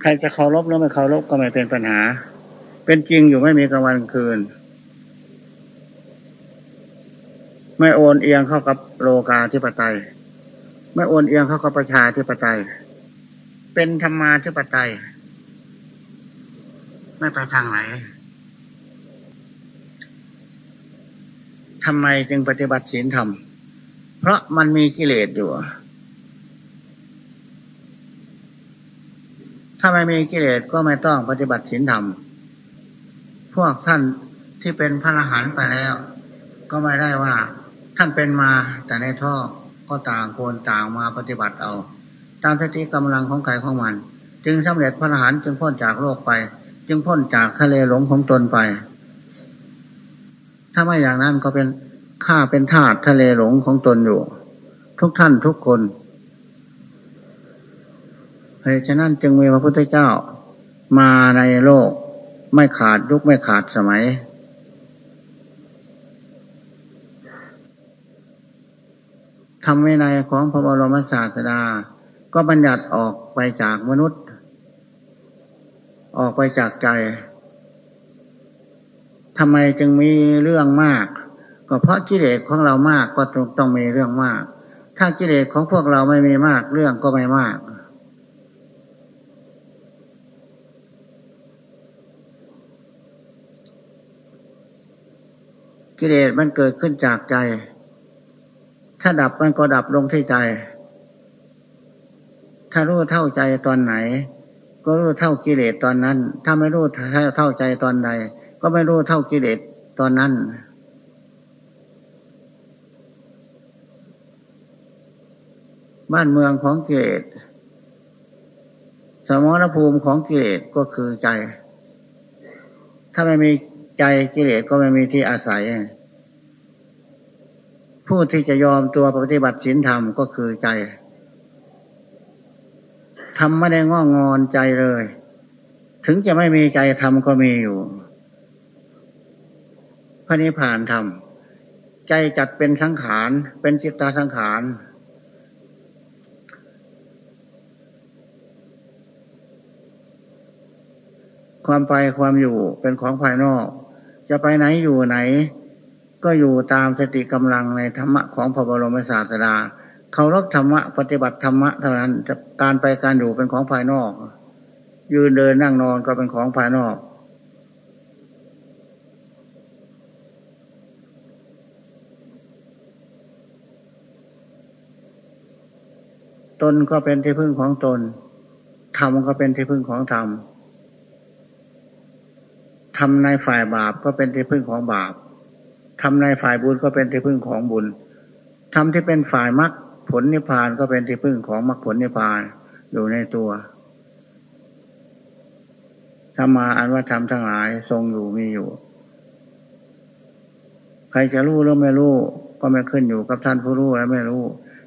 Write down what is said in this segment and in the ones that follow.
ใครจะเคารพหรือไม่เคารพก็ไม่เป็นปัญหา เป็นจริงอยู่ไม่มีกลางวันคืน ไม่โอนเอียงเข้ากับโลกาธิปไตย ไม่โอนเอียงเข้ากับประชาธิปไตย เป็นธรรมาธิปไตย ไม่ไปทางไหนทำไมจึงปฏิบัติศีลธรรม เพราะมันมีกิเลสอยู่ ถ้าไม่มีกิเลสก็ไม่ต้องปฏิบัติศีลธรรม พวกท่านที่เป็นพระอรหันต์ไปแล้ว ก็ไม่ได้ว่าท่านเป็นมาแต่ในท่อก็ต่างคนต่างมาปฏิบัติเอา ตามสติกำลังของกายของมัน จึงสำเร็จพระอรหันต์จึงพ้นจากโลกไป จึงพ้นจากทะเลหลงของตนไป ถ้าไม่อย่างนั้นก็เป็นข้าเป็นทาสทะเลหลงของตนอยู่ ทุกท่านทุกคน เพราะฉะนั้นจึงมีพระพุทธเจ้า มาในโลกไม่ขาดยุคไม่ขาดสมัยทำวินัยของพระบรมศาสดา ก็บัญญัติออกไปจากมนุษย์ ออกไปจากใจทำไมจึงมีเรื่องมาก ก็เพราะกิเลสของเรามากก็ต้องมีเรื่องมาก ถ้ากิเลสของพวกเราไม่มีมากเรื่องก็ไม่มาก กิเลสมันเกิดขึ้นจากใจ ถ้าดับมันก็ดับลงที่ใจ ถ้ารู้เท่าใจตอนไหน ก็รู้เท่ากิเลสตอนนั้น ถ้าไม่รู้เท่าใจตอนใด ก็ไม่รู้เท่ากิเลสตอนนั้น บ้านเมืองของกิเลสสมรภูมิของกิเลสก็คือใจ ถ้าไม่มี ใจกิเลสก็ไม่มีที่อาศัย ผู้ที่จะยอมตัวปฏิบัติศีลธรรมก็คือใจทำไม่ได้ง้องอนใจเลย ถึงจะไม่มีใจทำก็มีอยู่พระนิพพานธรรมใจจัดเป็นสังขารเป็นจิตตาสังขารความไปความอยู่เป็นของภายนอก จะไปไหนอยู่ไหน ก็อยู่ตามสติกำลังในธรรมะของพระบรมศาสดาเคารพธรรมะปฏิบัติธรรมะเท่านั้นการไปการอยู่เป็นของภายนอก ยืนเดินนั่งนอนก็เป็นของภายนอก ตนก็เป็นที่พึ่งของตนธรรมก็เป็นที่พึ่งของธรรม ทำในฝ่ายบาปก็เป็นที่พึ่งของบาปทำในฝ่ายบุญก็เป็นที่พึ่งของบุญทำที่เป็นฝ่ายมรรคผลนิพพานก็เป็นที่พึ่งของมรรคผลนิพพานอยู่ในตัวธรรมาอันว่าธรรมทั้งหลายทรงอยู่มีอยู่ ใครจะรู้หรือไม่รู้ ก็ไม่ขึ้นอยู่กับท่านผู้รู้และไม่รู้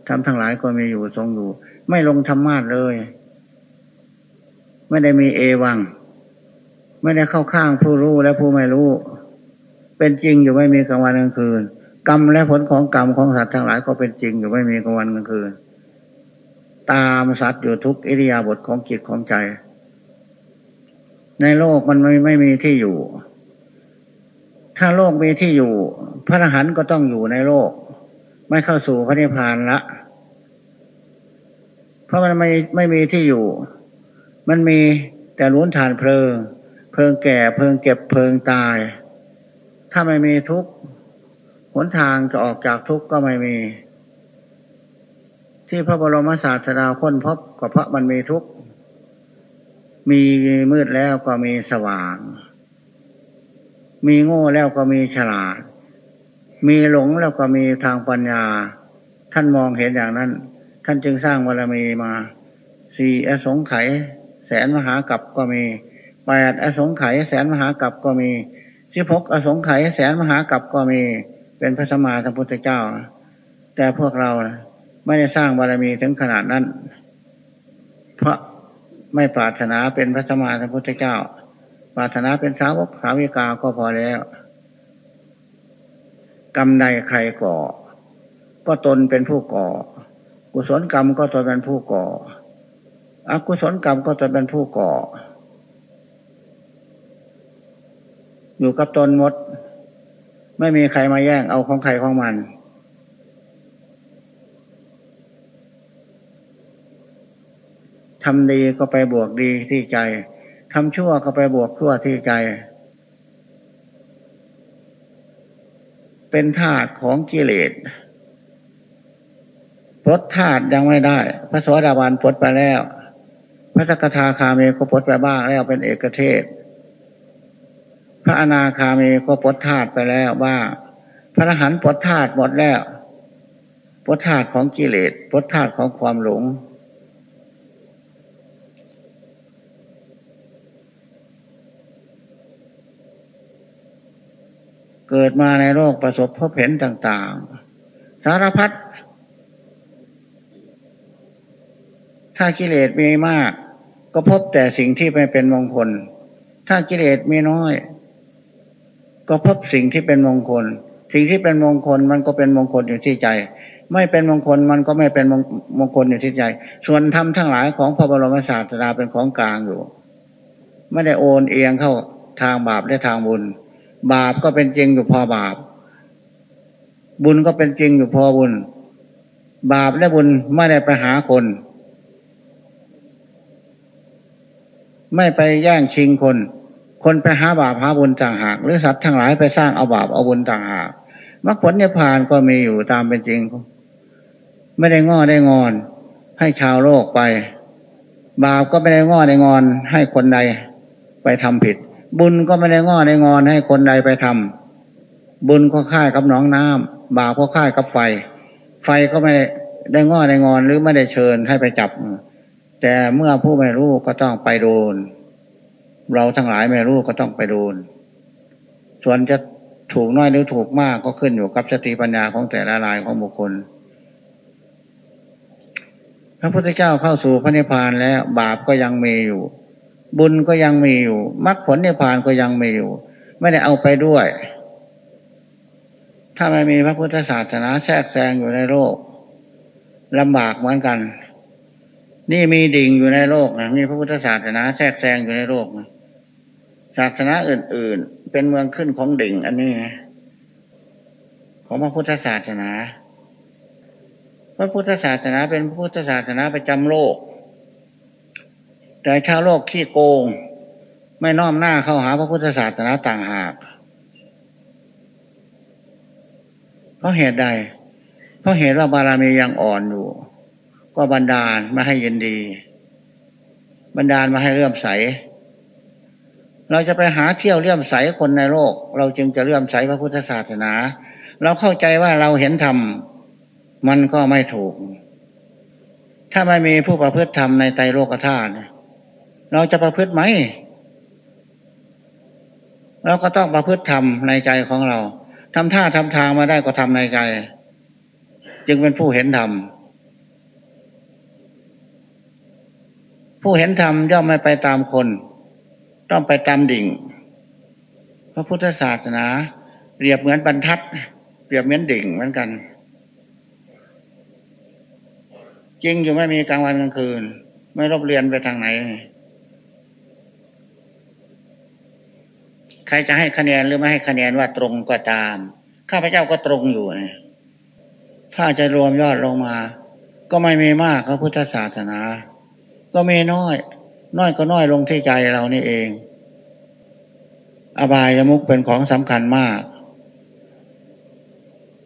ทำทั้งหลายก็มีอยู่ทรงอยู่ ไม่ลงธรรมาเลย ไม่ได้มีเอวัง ไม่ได้เข้าข้างผู้รู้และผู้ไม่รู้ เป็นจริงอยู่ไม่มีกลางวันกลางคืน กรรมและผลของกรรมของสัตว์ทั้งหลายก็เป็นจริงอยู่ไม่มีกลางวันกลางคืน ตามสัตว์อยู่ทุกอิริยาบถของจิตของใจ ในโลกมันไม่ไม่มีที่อยู่ ถ้าโลกมีที่อยู่ พระอรหันต์ก็ต้องอยู่ในโลก ไม่เข้าสู่พระนิพพานละ เพราะมันไม่ไม่มีที่อยู่ มันมีแต่ล้วนฐานเพลิง เพิงแก่เพิงเก็บเพิงตาย ถ้าไม่มีทุกข์หนทางจะออกจากทุกข์ก็ไม่มี ที่พระบรมศาสดาค้นพบก็เพราะมันมีทุกข์มีมืดแล้วก็มีสว่าง มีโง่แล้วก็มีฉลาด มีหลงแล้วก็มีทางปัญญา ท่านมองเห็นอย่างนั้น ท่านจึงสร้างบารมีมา สี่อสงไขยแสนมหากับก็มี แปดอสงไขยแสนมหากับก็มีสิบหกอสงไขยแสนมหากับก็มี เป็นพระสมมาสัมพุทธเจ้าแต่พวกเราไม่ได้สร้างบารมีถึงขนาดนั้น เพราะไม่ปรารถนาเป็นพระสมมาสัมพุทธเจ้า ปรารถนาเป็นสาวกสาวิกาก็พอแล้วกรรมใดใครก่อ ก็ตนเป็นผู้ก่อ กุศลกรรมก็ตนเป็นผู้ก่อ อกุศลกรรมก็จะเป็นผู้ก่อ อยู่กับตนมด ไม่มีใครมาแย่งเอาของใครของมัน ทำดีก็ไปบวกดีที่ใจ ทำชั่วก็ไปบวกชั่วที่ใจ เป็นธาตุของกิเลสพลดธาตุยังไม่ได้ พระสวัสดิบาลพลดไปแล้ว พระสกทาคามีก็พลดไปบ้างแล้วเป็นเอกเทศ พระอนาคามีก็พลดธาตุไปแล้วบ้าพระอรหันต์พลดธาตุหมดแล้วพลดธาตุของกิเลสพลดธาตุของความหลง เกิดมาในโลกประสบพบเห็นต่าง ๆ สารพัดถ้ากิเลสมีมาก ก็พบแต่สิ่งที่ไม่เป็นมงคล ถ้ากิเลสมีน้อย ก็พบสิ่งที่เป็นมงคล สิ่งที่เป็นมงคลมันก็เป็นมงคลอยู่ที่ใจ ไม่เป็นมงคลมันก็ไม่เป็นมงคลอยู่ที่ใจ ส่วนธรรมทั้งหลายของพระบรมศาสดาเป็นของกลางอยู่ ไม่ได้โอนเอียงเข้าทางบาปและทางบุญ บาปก็เป็นจริงอยู่พอบาป บุญก็เป็นจริงอยู่พอบุญ บาปและบุญไม่ได้ไปหาคน ไม่ไปแย่งชิงคน คนไปหาบาปหาบุญต่างหาก หรือสัตว์ทั้งหลายไปสร้างเอาบาปเอาบุญต่างหากมรรคผลนิพพานก็มีอยู่ตามเป็นจริง ไม่ได้ง้อได้งอน ให้ชาวโลกไป บาปก็ไม่ได้ง้อได้งอน ให้คนใดไปทำผิด บุญก็ไม่ได้ง้อได้งอน ให้คนใดไปทำบุญก็ค่ายกับหนองน้ำบาปก็ค่ายกับไฟ ไฟก็ไม่ได้ได้ง้อได้งอนหรือไม่ได้เชิญให้ไปจับ แต่เมื่อผู้ไม่รู้ก็ต้องไปโดน เราทั้งหลายไม่รู้ก็ต้องไปดนส่วนจะถูกน้อยหรือถูกมากก็ขึ้นอยู่กับสติปัญญาของแต่ละรายของบุคคล พระพุทธเจ้าเข้าสู่พระนิพพานแล้ว บาปก็ยังมีอยู่ บุญก็ยังมีอยู่มรรคผลนิพพานก็ยังมีอยู่ ไม่ได้เอาไปด้วย ถ้าไม่มีพระพุทธศาสนาแทรกแซงอยู่ในโลกลำบากเหมือนกัน นี่มีดิ่งอยู่ในโลกนะมีพระพุทธศาสนาแทรกแซงอยู่ในโลกนะ ศาสนาอื่น ๆ เป็นเมืองขึ้นของดิ่ง อันนี้นะของพระพุทธศาสนา พระพุทธศาสนาเป็นพระพุทธศาสนาประจำโลก แต่ชาวโลกขี้โกง ไม่น้อมหน้าเข้าหาพระพุทธศาสนาต่างหากเพราะเหตุใด เพราะเหตุว่าบารมียังอ่อนอยู่ ก็บันดาลมาให้ยินดี บันดาลมาให้เลื่อมใส เราจะไปหาเที่ยวเลื่อมใสคนในโลก เราจึงจะเลื่อมใสพระพุทธศาสนา เราเข้าใจว่าเราเห็นธรรมมันก็ไม่ถูก ถ้าไม่มีผู้ประพฤติธรรมในไตโลกธาตุเราจะประพฤติไหม เราก็ต้องประพฤติธรรมในใจของเราทำท่าทำทางมาได้ก็ทำในใจ จึงเป็นผู้เห็นธรรมผู้เห็นธรรมย่อมไม่ไปตามคน ต้องไปตามดิ่ง พระพุทธศาสนา เปรียบเหมือนบรรทัด เปรียบเหมือนดิ่งเหมือนกัน จริงอยู่ไม่มีกลางวันกลางคืน ไม่รบเรียนไปทางไหน ใครจะให้คะแนนหรือไม่ให้คะแนนว่าตรงก็ตาม ข้าพเจ้าก็ตรงอยู่นะถ้าจะรวมยอดลงมา ก็ไม่มีมากพระพุทธศาสนา ก็มีน้อย น้อยก็น้อยลงที่ใจเรานี่เอง อบายมุกเป็นของสำคัญมาก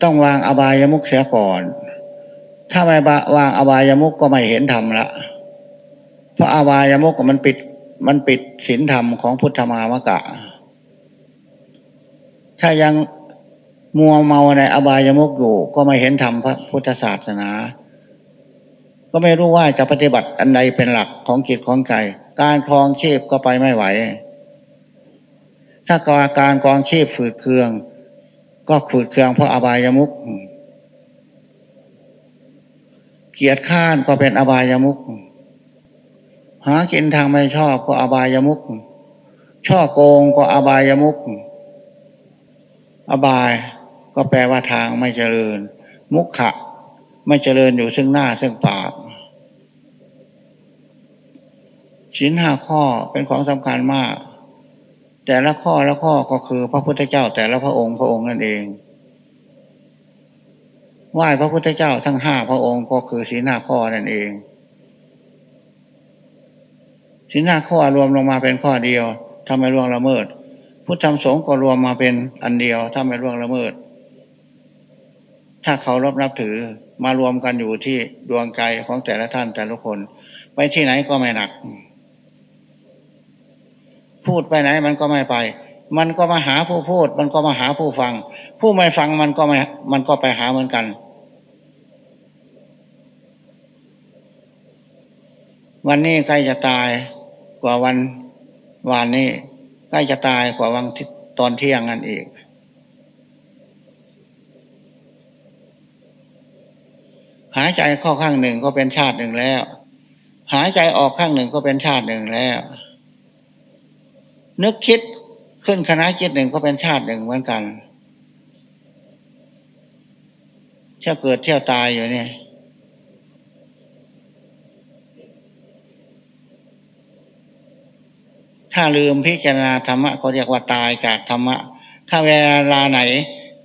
ต้องวางอบายมุกเสียก่อน ถ้าไม่วางอบายมุกก็ไม่เห็นธรรมละเพราะอบายมุกมันปิดมันปิดศีลธรรมของพุทธมามะกะ ถ้ายังมัวเมาในอบายมุกอยู่ ก็ไม่เห็นธรรมพระพุทธศาสนา ก็ไม่รู้ว่าจะปฏิบัติอันใดเป็นหลักของจิตของใจ การคลองชีพก็ไปไม่ไหว ถ้าการกองชีพฝืดเคือง ก็ฝืดเคืองเพราะอบายมุกเกียรติข้านก็เป็นอบายมุกหากินทางไม่ชอบก็อบายมุกช่อโกงก็อบายมุกอบายก็แปลว่าทางไม่เจริญ มุขะไม่เจริญอยู่ซึ่งหน้าซึ่งปาก ชิ้นห้าข้อเป็นของสำคัญมาก แต่ละข้อละข้อก็คือพระพุทธเจ้า แต่ละพระองค์พระองค์นั่นเองไหว้พระพุทธเจ้าทั้งห้าพระองค์ก็คือศีลห้าข้อนั่นเองศีลห้าข้อรวมลงมาเป็นข้อเดียวทำให้ล่วงละเมิด พุทธธรรมสงฆ์ก็รวมมาเป็นอันเดียวถ้าไม่ล่วงละเมิด ถ้าเขารบนับถือมารวมกันอยู่ที่ดวงใจของแต่ละท่านแต่ละคน ไปที่ไหนก็ไม่หนัก พูดไปไหนมันก็ไม่ไป มันก็มาหาผู้พูด มันก็มาหาผู้ฟัง ผู้ไม่ฟังมันก็ไม่มันก็ไปหาเหมือนกัน วันนี้ใกล้จะตายกว่าวันวานนี้ใกล้จะตายกว่าวันตอนเที่ยงนั่นเองหายใจเข้าข้างหนึ่งก็เป็นชาติหนึ่งแล้ว หายใจออกข้างหนึ่งก็เป็นชาติหนึ่งแล้ว นึกคิดขึ้นคณะจิตหนึ่งก็เป็นชาติหนึ่งเหมือนกันเที่ยวเกิดเที่ยวตายอยู่เนี่ยถ้าลืมพิจารณาธรรมะก็เรียกว่าตายจากธรรมะ ถ้าเวลาไหน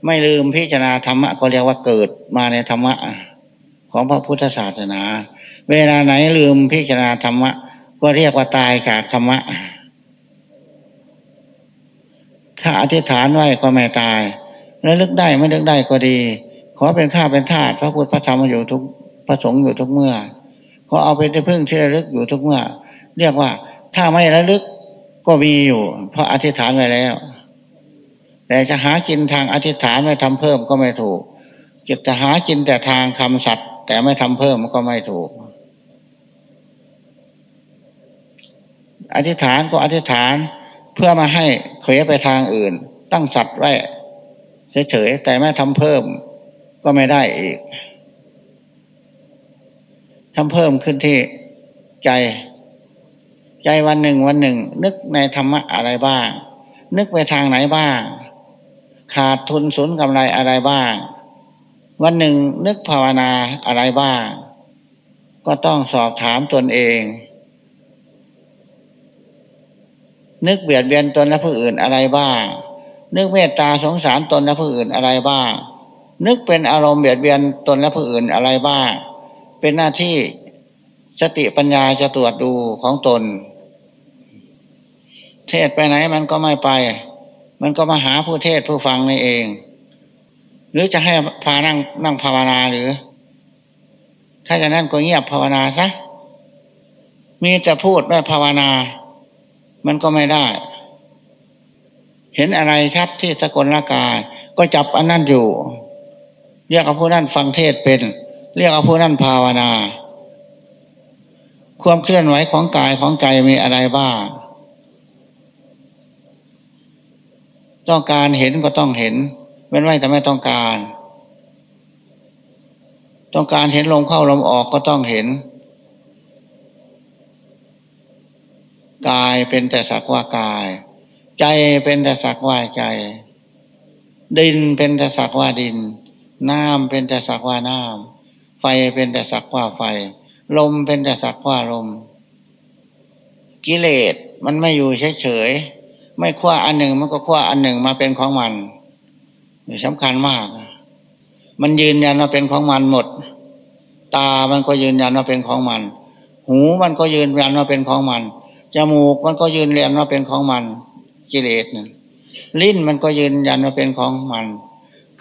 ไม่ลืมพิจารณาธรรมะก็เรียกว่าเกิดมาในธรรมะ ของพระพุทธศาสนา เวลาไหนลืมพิจารณาธรรมะ ก็เรียกว่าตายจากธรรมะ ถ้าอธิษฐานไว้ก็ไม่ตายแล้วลึกได้ไม่ลึกได้ก็ดี ขอเป็นข้าเป็นทาสพระพุทธพระธรรมอยู่ทุกพระสงฆ์อยู่ทุกเมื่อ ขอเอาไปที่พึ่งที่ระลึกอยู่ทุกเมื่อ เรียกว่าถ้าไม่ระลึกก็มีอยู่ เพราะอธิษฐานไว้แล้ว แต่จะหากินทางอธิษฐานไม่ทำเพิ่มก็ไม่ถูกจิตจะหากินแต่ทางคำสัตว์ แต่ไม่ทำเพิ่มก็ไม่ถูก อธิษฐานก็อธิษฐาน พื่อมาให้เขยไปทางอื่น ตั้งสัตว์ไว้เฉยๆแต่ไม่ทำเพิ่มก็ไม่ได้อีกทำเพิ่มขึ้นที่ใจ ใจวันหนึ่งวันหนึ่ง นึกในธรรมะอะไรบ้าง นึกไปทางไหนบ้าง ขาดทุนสูญกำไรอะไรบ้าง วันหนึ่งนึกภาวนาอะไรบ้าง ก็ต้องสอบถามตนเอง นึกเบียดเบียนตนและผู้อื่นอะไรบ้าง นึกเมตตาสงสารตนและผู้อื่นอะไรบ้าง นึกเป็นอารมณ์เบียดเบียนตนและผู้อื่นอะไรบ้าง เป็นหน้าที่สติปัญญาจะตรวจดูของตน เทศไปไหนมันก็ไม่ไป มันก็มาหาผู้เทศผู้ฟังนี่เอง หรือจะให้พานั่งนั่งภาวนาหรือ ถ้าจะนั่นก็เงียบภาวนาซะมีแต่พูดไม่ภาวนา มันก็ไม่ได้ เห็นอะไรชัดที่สกลร่างกาย ก็จับอันนั้นอยู่ เรียกเอาผู้นั้นฟังเทศเป็น เรียกเอาผู้นั้นภาวนา ความเคลื่อนไหวของกายของใจมีอะไรบ้างต้องการเห็นก็ต้องเห็นเว้นไว้แต่ไม่ต้องการ ต้องการเห็นลมเข้าลมออกก็ต้องเห็น กายเป็นแต่สักว่ากาย ใจเป็นแต่สักว่าใจ ดินเป็นแต่สักว่าดิน น้ำเป็นแต่สักว่าน้ำไฟเป็นแต่สักว่าไฟ ลมเป็นแต่สักว่าลม กิเลสมันไม่อยู่เฉยๆไม่คว้าอันหนึ่งมันก็คว้าอันหนึ่งมาเป็นของมันสำคัญมาก มันยืนยันว่าเป็นของมันหมด ตามันก็ยืนยันว่าเป็นของมัน หูมันก็ยืนยันว่าเป็นของมัน จมูกมันก็ยืนยันว่าเป็นของมัน กิเลสนลิ้นมันก็ยืนยันว่าเป็นของมัน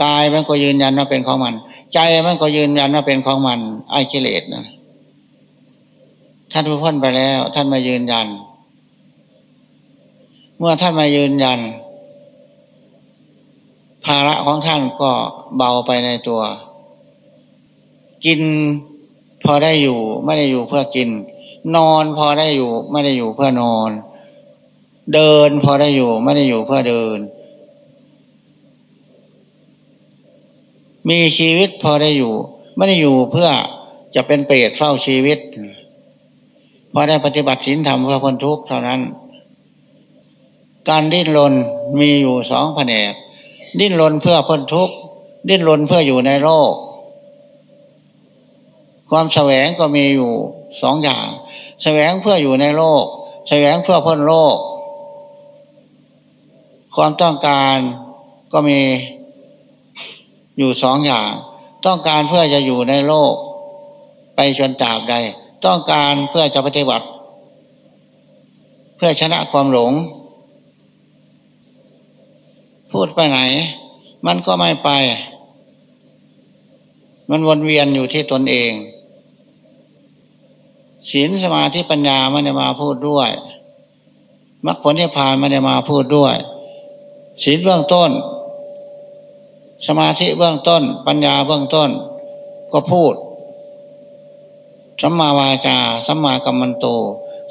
กายมันก็ยืนยันว่าเป็นของมัน ใจมันก็ยืนยันว่าเป็นของมัน ไอ้กิเลสนะท่านผู้พ้นไปแล้ว ท่านมายืนยัน เมื่อท่านมายืนยัน ภาระของท่านก็เบาไปในตัว กินพอได้อยู่ ไม่ได้อยู่เพื่อกิน นอนพอได้อยู่ ไม่ได้อยู่เพื่อนอน เดินพอได้อยู่ ไม่ได้อยู่เพื่อเดิน มีชีวิตพอได้อยู่ ไม่ได้อยู่เพื่อจะเป็นเปรตเฝ้าชีวิตพอได้ปฏิบัติศีลธรรมเพื่อคนทุกข์เท่านั้น การดิ้นรนมีอยู่สองแผนก ดิ้นรนเพื่อพ้นทุกข์ดิ้นรนเพื่ออยู่ในโลก ความแสวงก็มีอยู่สองอย่าง แสวงเพื่ออยู่ในโลก แสวงเพื่อพ้นโลก ความต้องการก็มีอยู่สองอย่าง ต้องการเพื่อจะอยู่ในโลก ไปจนตราบใด ต้องการเพื่อจะปฏิบัติ เพื่อชนะความหลง พูดไปไหน มันก็ไม่ไป มันวนเวียนอยู่ที่ตนเอง ศีลสมาธิปัญญาม่ได้มาพูดด้วยมรรคผลนิพพานม่ได้มาพูดด้วยศีลเบื้องต้น สมาธิเบื้องต้น ปัญญาเบื้องต้น ก็พูดสัมมาวาจาสัมมากัมมันโต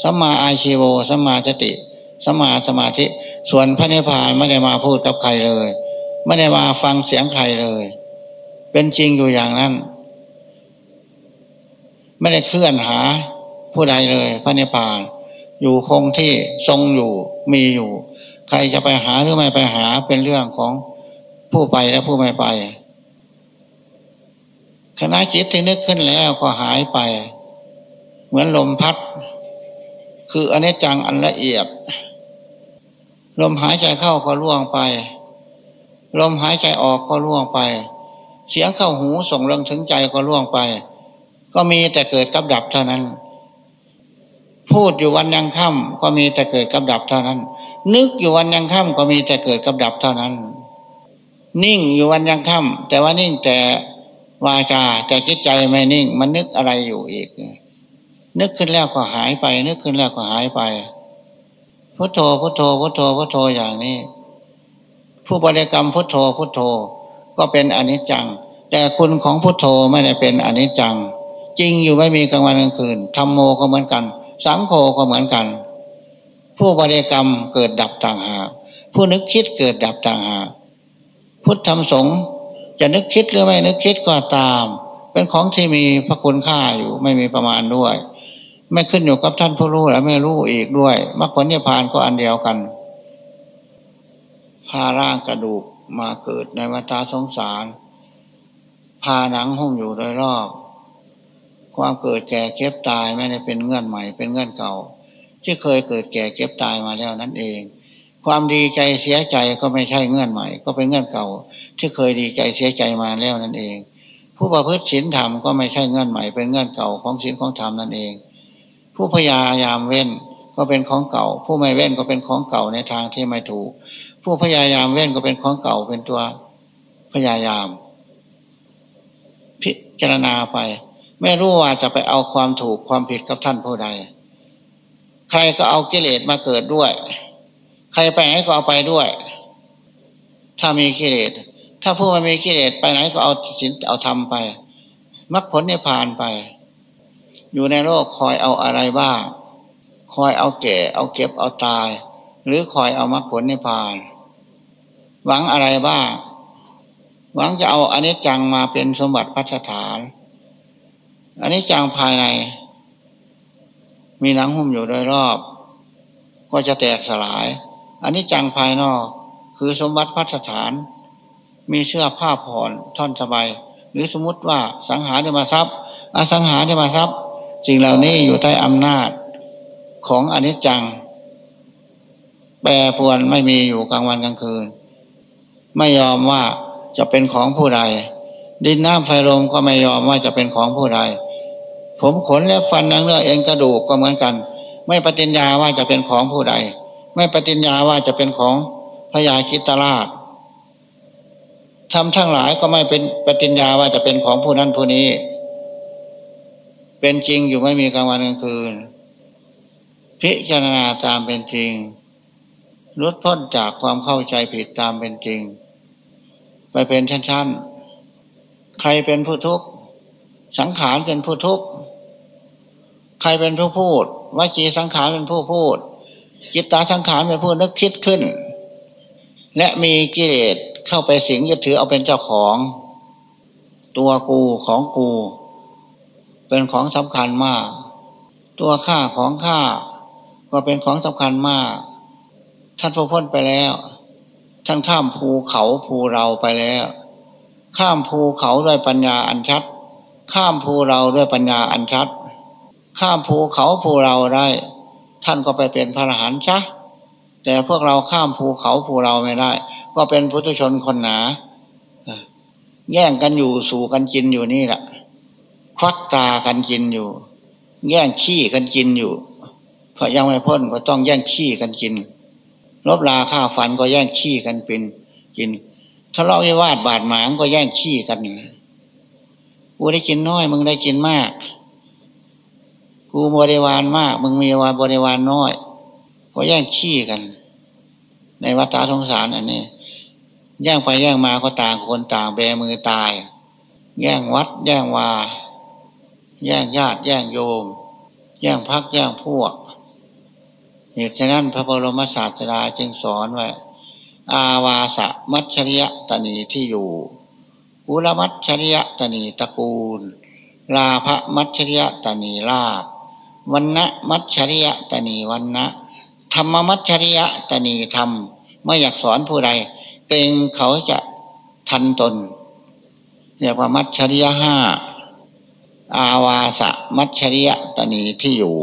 สัมมาอาชีโวสัมมาสติสัมมาสมาธิ ส่วนพระนิพพานไม่ได้มาพูดกับใครเลย ไม่ได้มาฟังเสียงใครเลย เป็นจริงอยู่อย่างนั้น ไม่ได้เคลื่อนหา ผู้ใดเลย พระนิพพาน อยู่คงที่ทรงอยู่มีอยู่ ใครจะไปหาหรือไม่ไปหาเป็นเรื่องของผู้ไปและผู้ไม่ไปคณะจิตที่นึกขึ้นแล้วก็หายไป เหมือนลมพัด คืออเนจจังอันละเอียด ลมหายใจเข้าก็ล่วงไป ลมหายใจออกก็ล่วงไป เสียงเข้าหูส่งเรื่องถึงใจก็ล่วงไป ก็มีแต่เกิดกับดับเท่านั้น พูดอยู่วันยังค่ำก็มีแต่เกิดกับดับเท่านั้น นึกอยู่วันยังค่ำก็มีแต่เกิดกับดับเท่านั้น นิ่งอยู่วันยังค่ำแต่ว่านิ่งแต่วาจาแต่จิตใจไม่นิ่ง มันนึกอะไรอยู่อีก นึกขึ้นแล้วก็หายไป นึกขึ้นแล้วก็หายไปพุทโธพุทโธพุทโธพุทโธอย่างนี้ ผู้บริกรรมพุทโธพุทโธก็เป็นอนิจจัง แต่คุณของพุทโธไม่ได้เป็นอนิจจัง จริงอยู่ไม่มีกลางวันกลางคืนธรรมโมก็เหมือนกัน สังโฆก็เหมือนกัน ผู้บริกรรมเกิดดับต่างหากผู้นึกคิดเกิดดับต่างหากพุทธธรรมสงฆ์จะนึกคิดหรือไม่นึกคิดก็ตาม เป็นของที่มีพระคุณค่าอยู่ไม่มีประมาณด้วย ไม่ขึ้นอยู่กับท่านผู้รู้และไม่รู้อีกด้วยมรรคผลนิพพานก็อันเดียวกันพาร่างกระดูกมาเกิดในวัฏสงสาร พาหนังหุ้มอยู่โดยรอบ ความเกิดแก่เก็บตายไม่ได้เป็นเงื่อนใหม่เป็นเงื่อนเก่า ที่เคยเกิดแก่เก็บตายมาแล้วนั่นเอง ความดีใจเสียใจก็ไม่ใช่เงื่อนใหม่ ก็เป็นเงื่อนเก่า ที่เคยดีใจเสียใจมาแล้วนั่นเอง ผู้ประพฤติศีลธรรมก็ไม่ใช่เงื่อนใหม่เป็นเงื่อนเก่าของศีลของธรรมนั่นเอง ผู้พยายามเว้นก็เป็นของเก่า ผู้ไม่เว้นก็เป็นของเก่าในทางที่ไม่ถูก ผู้พยายามเว้นก็เป็นของเก่าเป็นตัวพยายาม พิจารณาไป ไม่รู้ว่าจะไปเอาความถูกความผิดกับท่านผู้ใด ใครก็เอากิเลสมาเกิดด้วย ใครไปไหนก็เอาไปด้วย ถ้ามีกิเลส ถ้าผู้ไม่มีกิเลสไปไหนก็เอาสินเอาทำไปมรรคผลนิพพานไป อยู่ในโลกคอยเอาอะไรบ้าง คอยเอาแก่ เอาเก็บเอาตาย หรือคอยเอามรรคผลนิพพาน หวังอะไรบ้าง หวังจะเอาอนิจจังมาเป็นสมบัติพัฒฐาน อันนี้จางภายใน มีหนังหุ้มอยู่โดยรอบ ก็จะแตกสลาย อันนี้จังภายนอก คือสมบัติพัฒฐาน มีเสื้อผ้าผ่อนท่อนสบายหรือสมมติว่าสังหาได้มาทรัพย์ อสังหาได้มาทรัพย์สิ่งเหล่านี้อยู่ใต้อำนาจของอนิจจัง แปรปวนไม่มีอยู่กลางวันกลางคืน ไม่ยอมว่าจะเป็นของผู้ใด ดินน้ำไฟลมก็ไม่ยอมว่าจะเป็นของผู้ใด ผมขนและฟันนังเนื้อเอ็นกระดูกก็เหมือนกัน ไม่ปฏิญญาว่าจะเป็นของผู้ใด ไม่ปฏิญญาว่าจะเป็นของพญาคิตราชทำทั้งหลายก็ไม่เป็นปฏิญญาว่าจะเป็นของผู้นั้นผู้นี้ เป็นจริงอยู่ไม่มีกลางวันกลางคืน พิจารณาตามเป็นจริงลดพ้นจากความเข้าใจผิดตามเป็นจริง ไปเป็นชั้นๆ ใครเป็นผู้ทุกข์ สังขารเป็นผู้ทุกข์ใครเป็นผู้พูดวจีสังขารเป็นผู้พูด จิตตาสังขารเป็นผู้นึกคิดขึ้น และมีกิเลสเข้าไปสิงยึดถือเอาเป็นเจ้าของ ตัวกูของกู เป็นของสำคัญมาก ตัวข้าของข้าก็เป็นของสำคัญมาก ท่านพพ้นไปแล้ว ท่านข้ามภูเขาภูเราไปแล้ว ข้ามภูเขาด้วยปัญญาอันชัด ข้ามภูเราด้วยปัญญาอันชัด ข้ามภูเขาภูเราได้ ท่านก็ไปเป็นพระอรหันต์ซะแต่พวกเราข้ามภูเขาภูเราไม่ได้ ก็เป็นพุทธชนคนหนาแย่งกันอยู่สู่กันกินอยู่นี่แหละควักตากันกินอยู่ แย่งขี้กันกินอยู่ เพราะยังไม่พ้นก็ต้องแย่งขี้กันกินลบลาข้าฟันก็แย่งขี้กันเป็นกินทะเลาะวิวาทบาดหมางก็แย่งขี้กัน กูได้กินน้อย มึงได้กินมาก กูบริวารมาก มึงมีวาบริวารน้อย ก็แย่งขี้กัน ในวัฏฏะสงสารอันนี้แย่งไปแย่งมาก็ต่างคนต่างแบมือตาย แย่งวัด แย่งวา แย่งญาติแย่งโยม แย่งพักแย่งพวกเหตุฉะนั้นพระบรมศาสดาจึงสอนไว้อาวาสมัชริยะตนีที่อยู่ กุลมัชชริยะตนีตระกูล ลาภมัชชริยะตนีลาภวันนะมัชชริยะตนีวันนะธรรมมัชชริยะตนีธรรมไม่อยากสอนผู้ใดเกรงเขาจะทันตน เรียกว่ามัชชริยะห้าอาวาสมัชชริยะตนีที่อยู่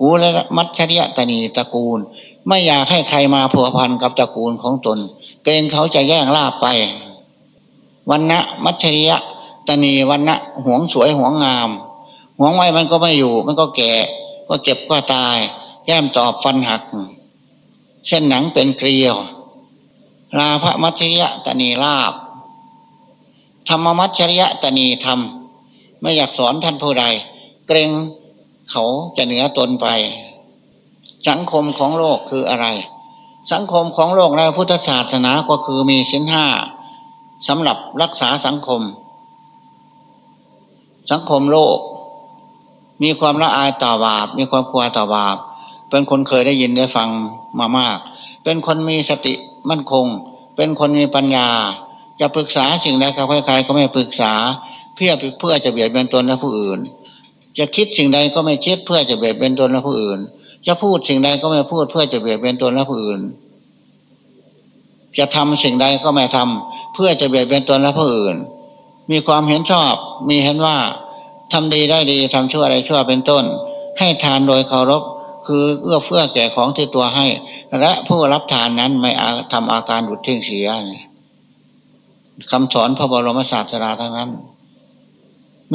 กูและมัชชริยะตนีตระกูล ไม่อยากให้ใครมาผัวพันกับตระกูลของตน เกรงเขาจะแย่งลาบไป วันนะมัชชริยะตนีวันนะหวงสวยหวงงามหวงไว้มันก็ไม่อยู่ มันก็แก่ ก็เจ็บก็ตาย แก้มตอบฟันหัก เส้นหนังเป็นเกลียวลาภมัชริยะตนีลาบธรรมมัชชริยะตนีธรรม ไม่อยากสอนท่านผู้ใด เกรงเขาจะเหนือตนไป สังคมของโลกคืออะไร สังคมของโลกในพุทธศาสนาก็คือมีสินห้า สำหรับรักษาสังคม สังคมโลก มีความละอายต่อบาป มีความกลัวต่อบาป เป็นคนเคยได้ยินได้ฟังมามาก เป็นคนมีสติมั่นคง เป็นคนมีปัญญา จะปรึกษาสิ่งใดกับใครๆก็ไม่ปรึกษา เพื่อเพื่อจะเบียดเบียนตนและผู้อื่น จะคิดสิ่งใดก็ไม่คิดเพื่อจะเบียดเบียนตนและผู้อื่น จะพูดสิ่งใดก็ไม่พูดเพื่อจะเบียดเบียนตนและผู้อื่น จะทำสิ่งใดก็ไม่ทำเพื่อจะเบียดเบียนตนและผู้อื่น มีความเห็นชอบ มีเห็นว่าทำดีได้ดีทำชั่วอะไรชั่วเป็นต้น ให้ทานโดยเคารพคือเอื้อเฟื้อแก่ของที่ตัวให้ และผู้รับทานนั้นไม่ทำอาการดุดทิ้งเสียคำสอนพระบรมศาสดาทั้งนั้น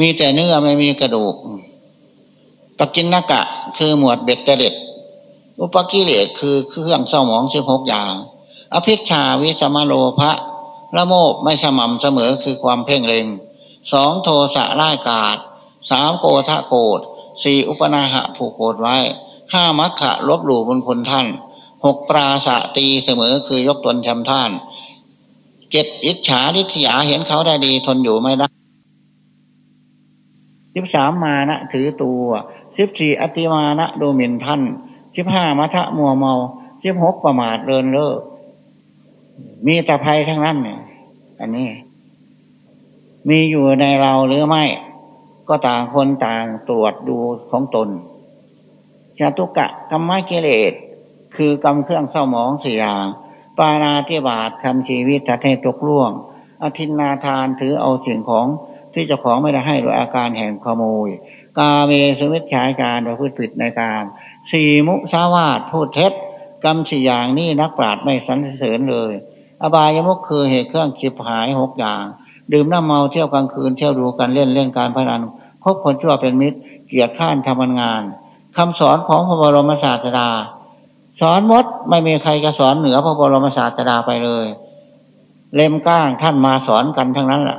มีแต่เนื้อไม่มีกระดูกปกินนกะ คือหมวดเบ็ดเตเด็ดอุปกิเลสคือเครื่องเศร้าหมองสิบหกอย่าง อภิชาวิสมโลภะละโมบไม่สม่ำเสมอคือความเพ่งเล็งสองโทสะร่ายกาดสามโกทะโกดสี่อุปนาหะผูกโกดไว้ห้ามัคคะลบหลู่บนคนท่านหกปราสะตีเสมอคือยกตนชำท่านเจ็ดอิจฉาทิษยาเห็นเขาได้ดีทนอยู่ไม่ได้สิบสามมานะถือตัวสิบสี่อติมานะดูหมิ่นท่านสิบห้ามัทะมัวเมาสิบหกประมาทเลินเล่อ มีแต่ภัยทั้งนั้นเนี่ยอันนี้ มีอยู่ในเราหรือไม่ ก็ต่างคนต่างตรวจดูของตนชาตุกะกรรมกิเลสคือกรรมเครื่องเศร้าหมองสี่อย่างปานาธิบาตทำชีวิตทัดให้ตกล่วง อธินนาทานถือเอาสิ่งของที่เจ้าของไม่ได้ให้โดยอาการแห่งขโมย กาเมสุวิชาการโดยพูดผิดในการ สีมุสาวาทพูดเท็จ กรรมสี่อย่างนี้นักปราชญ์ไม่สรรเสริญเลย อบายมุกคือเหตุเครื่องคิบหายหกอย่าง ดื่มน้ำเมาเที่ยวกลางคืนเที่ยวดูกันเล่นเล่นการพนันพบคนชั่วเป็นมิตร เกียรติข้านทำงานคำสอนของพระบรมศาสดา สอนมดไม่มีใครจะสอนเหนือพระบรมศาสดาไปเลย เล่มก้างท่านมาสอนกันทั้งนั้นแหละ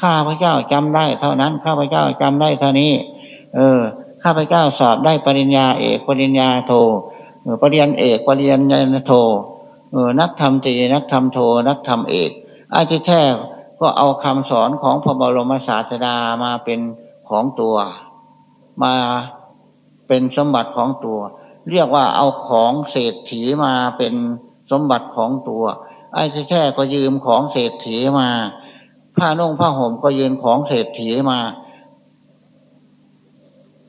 ข้าพระเจ้าจำได้ เท่านั้นข้าพระเจ้าจำได้เท่านี้ เออ ข้าพระเจ้าสอบได้ปริญญาเอกปริญญาโท ปริญญาเอกปริญญาโทนักธรรมตรีนักธรรมโท นักธรรมเอกอาที่แท้ก็เอาคำสอนของพระบรมศาสดามาเป็นของตัว มาเป็นสมบัติของตัว เรียกว่าเอาของเศรษฐีมาเป็นสมบัติของตัวไอ้ที่แท้ก็ยืมของเศรษฐีมา ผ้านุ่งผ้าห่มก็ยืนของเศรษฐีมา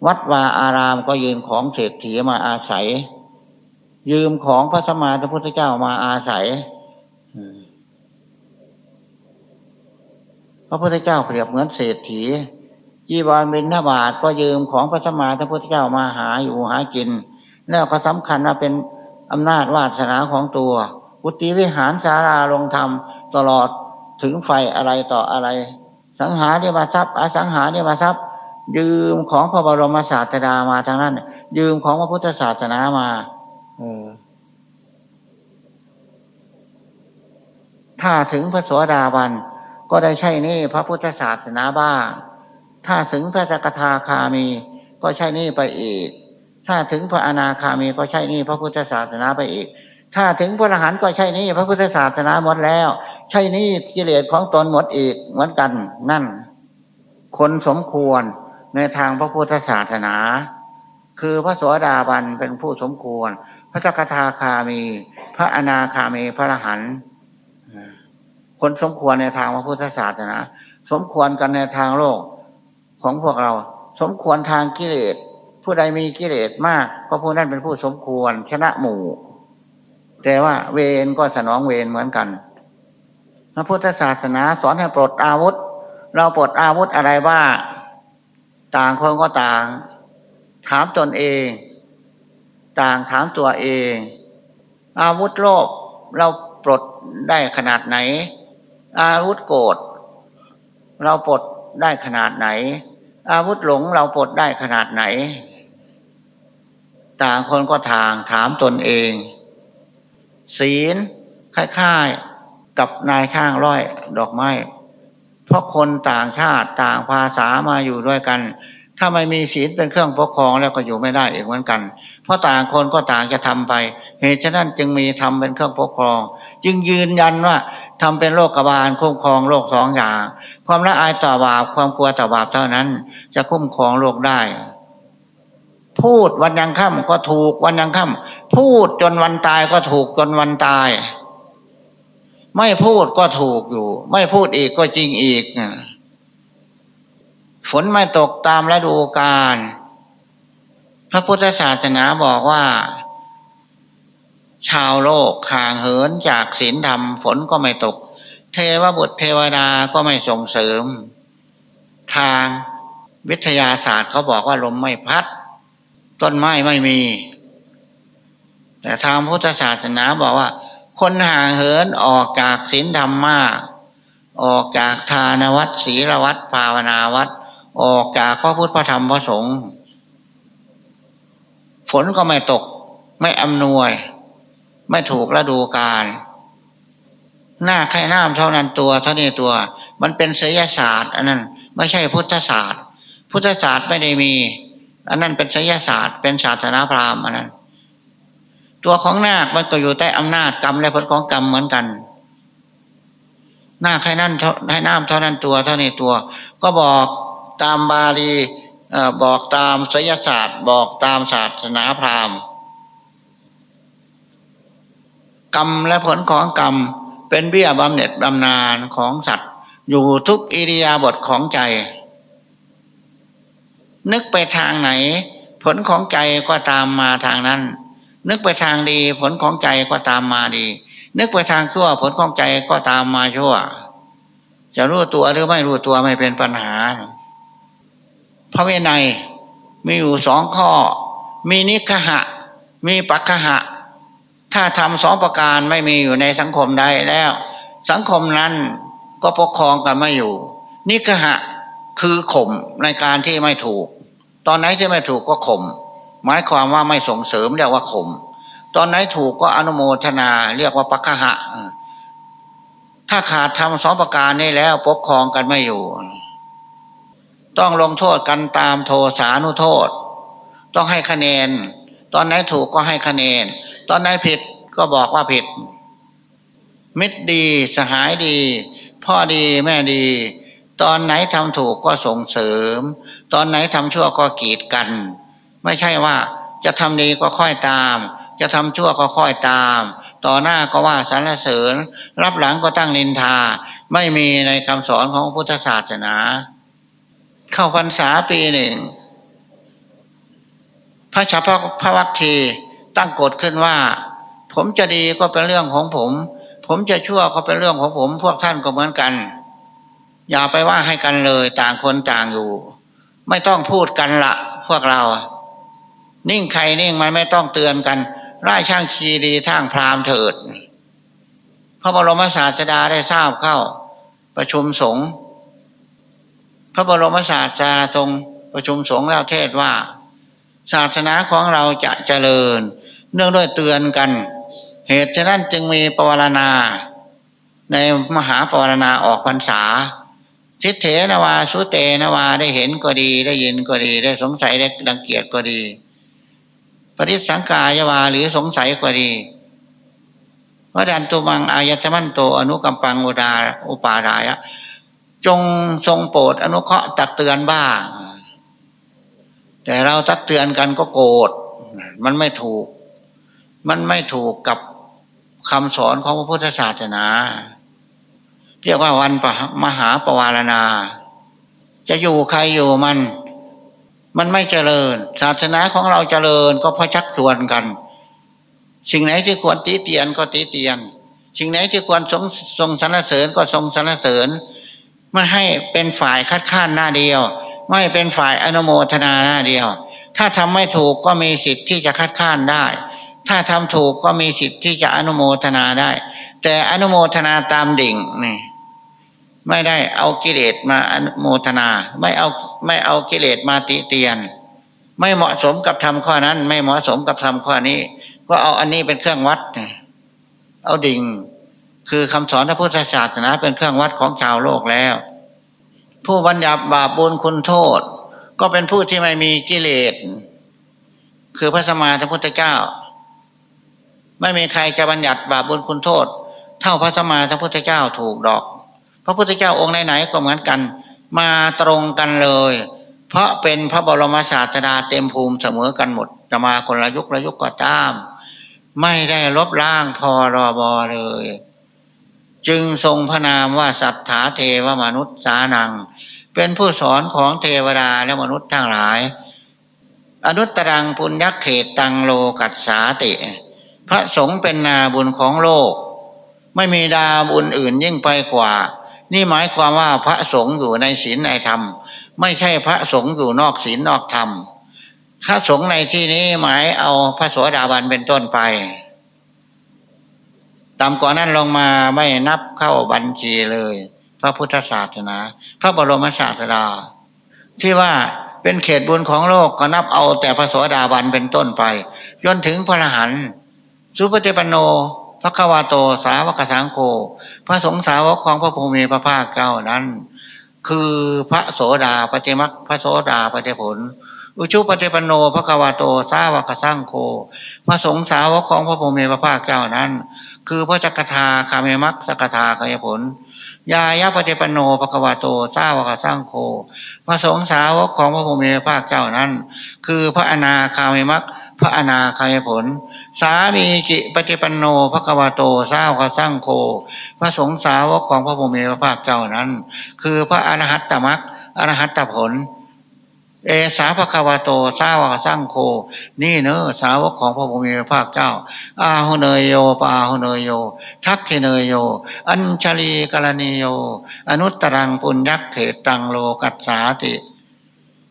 วัดวาอารามก็ยืนของเศรษฐีมาอาศัย ยืมของพระสมมาพระพุทธเจ้ามาอาศัยพระพุทธเจ้าเปรียบเหมือนเศรษฐี จีวรเป็นทบาทก็ยืมของพระสมมาพระพุทธเจ้ามาหาอยู่หากิน แล้วก็สำคัญว่าเป็นอำนาจวาสนาของตัวกุฏิวิหารสาราลงธรรมตลอดถึงไฟอะไรต่ออะไร สังหาเนี่ยมาทรัพย์อสังหาเนี่ยมาทรัพย์ ยืมของพระบรมศาสดามาทางนั้น ยืมของพระพุทธศาสนามา ถ้าถึงพระสวสดาบัน ก็ได้ใช่นี่พระพุทธศาสนาบ้าง ถ้าถึงพระสกทาคามี ก็ใช่นี่ไปอีก ถ้าถึงพระอนาคามีก็ใช่นี่พระพุทธศาสนาไปอีก ถ้าถึงพระอรหันต์ก็ใช่นี่พระพุทธศาสนาหมดแล้ว ใช่นี่กิเลสของตนหมดอีกเหมือนกัน นั่น คนสมควรในทางพระพุทธศาสนา คือพระสวสดาบันเป็นผู้สมควร พระสกทาคามี พระอนาคามี พระอรหันต์คนสมควรในทางพระพุทธศาสนาสมควรกันในทางโลกของพวกเรา สมควรทางกิเลสผู้ใดมีกิเลสมากก็ผู้นั้นเป็นผู้สมควรชนะหมู่ แต่ว่าเวรก็สนองเวรเหมือนกัน พระพุทธศาสนาสอนให้ปลดอาวุธ เราปลดอาวุธอะไรบ้างต่างคนก็ต่าง ถามตนเอง ต่างถามตัวเอง อาวุธโลภเราปลดได้ขนาดไหน อาวุธโกรธเราปลดได้ขนาดไหน อาวุธหลงเราปลดได้ขนาดไหน ต่างคนก็ทางถามตนเอง ศีลคล้ายๆกับนายข้างร้อยดอกไม้เพราะคนต่างชาติต่างภาษามาอยู่ด้วยกัน ถ้าไม่มีศีลเป็นเครื่องปกครองแล้วก็อยู่ไม่ได้อีกเหมือนกัน เพราะต่างคนก็ต่างจะทำไป เหตุฉะนั้นจึงมีทำเป็นเครื่องปกครอง จึงยืนยันว่าทำเป็นโลกกบาลคุ้มครองโลกสองอย่าง ความละอายต่อบาปความกลัวต่อบาปเท่านั้น จะคุ้มครองโลกได้ พูดวันยังค่ำก็ถูกวันยังค่ำพูดจนวันตายก็ถูกจนวันตาย ไม่พูดก็ถูกอยู่ ไม่พูดอีกก็จริงอีก ฝนไม่ตกตามฤดูกาลพระพุทธศาสนาบอกว่า ชาวโลกห่างเหินจากศีลธรรมฝนก็ไม่ตก เทวบุตรเทวดาก็ไม่ส่งเสริม ทางวิทยาศาสตร์เขาบอกว่าลมไม่พัด ต้นไม้ไม่มี แต่ทางพุทธศาสนาบอกว่า คนห่างเหินออกจากศีลธรรมมากออกจากทานวัดศีลวัดภาวนาวัด ออกจากพระพุทธพระธรรมพระสงฆ์ฝนก็ไม่ตก ไม่อำนวย ไม่ถูกฤดูกาลหน้าใครน้ำเท่านั้นตัว เท่านี้ตัว มันเป็นศิลศาสตร์ อันนั้น ไม่ใช่พุทธศาสตร์ พุทธศาสตร์ไม่ได้มี อันนั้นเป็นศิลศาสตร์ เป็นศาสนาพราหมณ์อันนั้น ตัวของนาคมันก็อยู่ใต้อำนาจกรรมและผลของกรรมเหมือนกันหน้าคให้นั่นให้น้ำเท่านั้นตัว เท่านี้ตัว ก็บอก ตามบาลีบอกตามศิลศาสตร์ บอกตามศาสนาพราหมณ์ กรรมและผลของกรรมเป็นเบี้ยบำเหน็จบำนาญของสัตว์ อยู่ทุกอิริยาบถของใจ นึกไปทางไหน ผลของใจก็ตามมาทางนั้น นึกไปทางดี ผลของใจก็ตามมาดี นึกไปทางชั่ว ผลของใจก็ตามมาชั่ว จะรู้ตัวหรือไม่รู้ตัวไม่เป็นปัญหา พระเวไนยมีอยู่สองข้อ มีนิคหะ มีปักหะ ถ้าทำสองประการไม่มีอยู่ในสังคมใดแล้ว สังคมนั้นก็ปกครองกันไม่อยู่ นิคหะคือข่มในการที่ไม่ถูก ตอนไหนที่ไม่ถูกก็ข่มหมายความว่าไม่ส่งเสริมเรียกว่าข่มตอนไหนถูกก็อนุโมทนาเรียกว่าปักหะ ถ้าขาดทำสองประการนี้แล้วปกครองกันไม่อยู่ ต้องลงโทษกันตามโทสานุโทษ ต้องให้คะแนน ตอนไหนถูกก็ให้คะแนน ตอนไหนผิดก็บอกว่าผิด มิตรดีสหายดี พ่อดีแม่ดี ตอนไหนทำถูกก็ส่งเสริม ตอนไหนทำชั่วก็กีดกัน ไม่ใช่ว่าจะทำดีก็ค่อยตาม จะทำชั่วก็ค่อยตาม ต่อหน้าก็ว่าสรรเสริญ รับหลังก็ตั้งนินทา ไม่มีในคำสอนของพุทธศาสนา เข้าพรรษาปีหนึ่ง พระชาพพระวัคคีตั้งกฎขึ้นว่า ผมจะดีก็เป็นเรื่องของผม ผมจะชั่วก็เป็นเรื่องของผม พวกท่านก็เหมือนกัน อย่าไปว่าให้กันเลยต่างคนต่างอยู่ ไม่ต้องพูดกันละพวกเรา นิ่งใครนิ่งมันไม่ต้องเตือนกันร่ายช่างคีดีทางพรามเถิด พระบรมศาสดาได้ทราบเข้า ประชุมสงฆ์ พระบรมศาสดาทรงประชุมสงฆ์แล้วเทศว่า ศาสนาของเราจะเจริญ เนื่องด้วยเตือนกัน เหตุฉะนั้นจึงมีปวารณา ในมหาปวารณาออกพรรษาทิเถนวาสุเตนวาได้เห็นก็ดีได้ยินก็ดีได้สงสัยได้ดังเกียจก็ดี ปริสังกายวาหรือสงสัยก็ดีวดันตุมังอายตมันโตอนุกัมปังอุดาอุปาดายะ จงทรงโปรดอนุเคราะห์ตักเตือนบ้าง แต่เราตักเตือนกันก็โกรธมันไม่ถูก มันไม่ถูกกับคำสอนของพระพุทธศาสนา เรียกว่าวันมหาปวารณา จะอยู่ใครอยู่มัน มันไม่เจริญ ศาสนาของเราเจริญก็เพราะชักชวนกัน สิ่งไหนที่ควรตีเตียนก็ตีเตียน สิ่งไหนที่ควรทรงทรงสรรเสริญก็ทรงสรรเสริญ ไม่ให้เป็นฝ่ายคัดค้านหน้าเดียว ไม่เป็นฝ่ายอนุโมทนาหน้าเดียว ถ้าทำไม่ถูกก็มีสิทธิ์ที่จะคัดค้านได้ ถ้าทำถูกก็มีสิทธิ์ที่จะอนุโมทนาได้ แต่อนุโมทนาตามดิ่งนี่ไม่ได้เอากิเลสมาอนุโมทนา ไม่เอาไม่เอากิเลสมาติเตียน ไม่เหมาะสมกับทำข้อนั้น ไม่เหมาะสมกับทำข้อนี้ ก็เอาอันนี้เป็นเครื่องวัดเอาดิ่ง คือคำสอนพระพุทธศาสนาเป็นเครื่องวัดของชาวโลกแล้ว ผู้บัญญัติบาปบุญคุณโทษ ก็เป็นผู้ที่ไม่มีกิเลสคือพระสมมาพระพุทธเจ้า ไม่มีใครจะบัญญัติบาปบุญคุณโทษ เท่าพระสมมาพระพุทธเจ้าถูกดอก พระพุทธเจ้าองค์ไหนๆก็เหมือนกัน มาตรงกันเลย เพราะเป็นพระบรมศาสดาเต็มภูมิเสมอกันหมดจะมาคนละยุคละยุคก็ตาม ไม่ได้ลบล้างพอรอบอเลย จึงทรงพระนามว่าสัทธาเทวมนุษย์สานัง เป็นผู้สอนของเทวดาและมนุษย์ทั้งหลาย อนุตตรังปุญญเขตตังโลกัสสาติ พระสงฆ์เป็นนาบุญของโลก ไม่มีดาบุญอื่นยิ่งไปกว่า นี่หมายความว่าพระสงฆ์อยู่ในศีลในธรรม ไม่ใช่พระสงฆ์อยู่นอกศีลนอกธรรมพระสงฆ์ในที่นี้หมายเอาพระสวสดาบันเป็นต้นไป ต่ำกว่านั้นลงมาไม่นับเข้าบัญชีเลย พระพุทธศาสนา พระบรมศาสดา ที่ว่าเป็นเขตบุญของโลกก็นับเอาแต่พระสวสดาบันเป็นต้นไปจนถึงพระรหันสุปฏิปันโนพระควาโตสาวกสังโฆพระสงฆ์สาวกของพระภูมิพระภาคเจ้านั้น คือพระโสดาปฏิมักพระโสดาปฏิผล อุชุปฏิปันโนพระควาโตสาวกสังโฆพระสงฆ์สาวกของพระภูมิพระภาคเจ้านั้น คือพระจักทาคาเมมักสกทาคายผล ยายาปฏิปโนภควาโตสาวกสร้างโคพระสงฆ์สาวกของพระภูมิพระภาคเจ้านั้น คือพระอนาคาเมมักพระอนาคายผล สามีจิปฏิปันโนพระกวาโตสาวกสร้างโค พระสงฆ์สาวกของพระพุทธพระเจ้านั้น คือพระอรหัตตมักอรหัตตผล เอสาพระควาโตสาวกสร้างโค นี่เนอสาวกของพระพุทธพระภาคเจ้า อาหุเนยโยปาหุเนยโย ทักเขเนยโย อัญชลีกรณีโย อนุตตรังปุญญักเขตังโลกัสสาติ